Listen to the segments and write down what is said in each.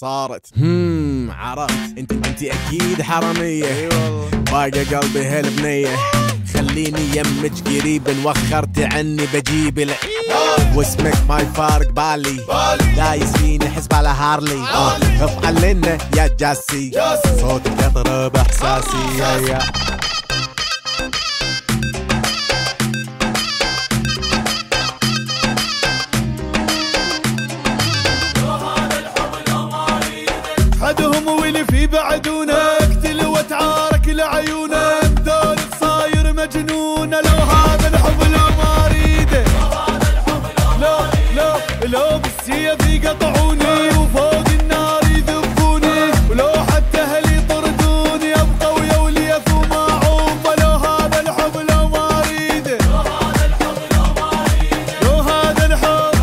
صارت. هم. عرفت. انت انت أكيد حرامية. أي والله. باقى قلبي هالبنية. خليني يمك قريب وخرت عني بجيب العيد واسمك ما يفارق بالي. دايس فيني حسب على هارلي. آه افعل لنا يا جاسي. صوتك يضرب إحساسي. يا يا. في بعدونا اقتل وتعارك لعيونا بدونك صاير مجنون. لو هذا الحب لو ما أريده. لو لو لو بالسيف يقطعوني وفوق النار يذبوني. ولو حتى أهلي يطردوني ابقى ويا وليف وماعوف لو هذا الحب لو ما أريده. لو هذا الحب.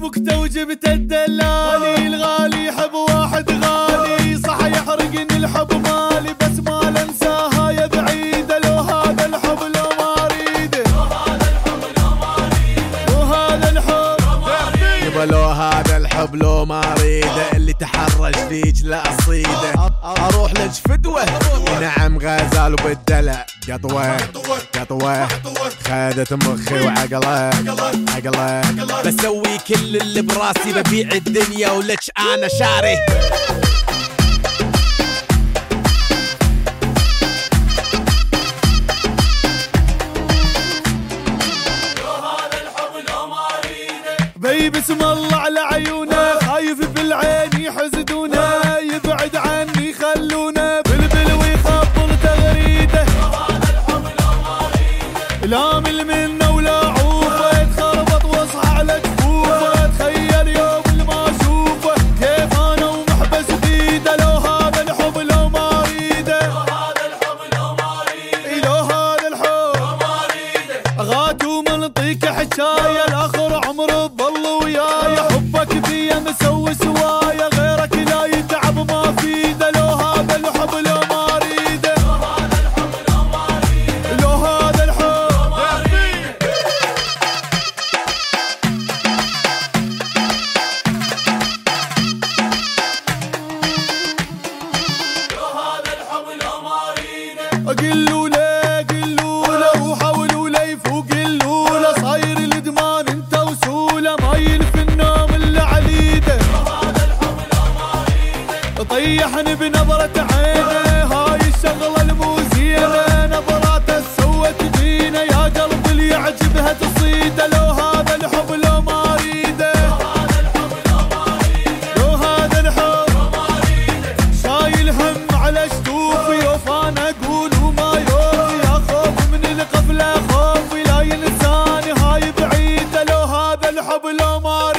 بكته وجبت الدلالي الغالي. الحب مالي بس ما انساها يا بعيده لو هذا الحب لو ما اريده لو هذا الحب يبا لو هذا الحب لو ما اريده اللي تحرش فيك لا أصيده. أروح لك فدوة. نعم غزال وبالدلع قطوة قطوة. خذت مخي وعقله. عقله. بسوي كل اللي براسي ببيع الدنيا ولك أنا شاري. بي بسم الله الآخر عمر تظل وياي. حبك بيا مسوي سوايا غيرك لا يتعب ما فيده لو هذا الحب لو ما اريده لو هذا الحب قلوا له قبل ما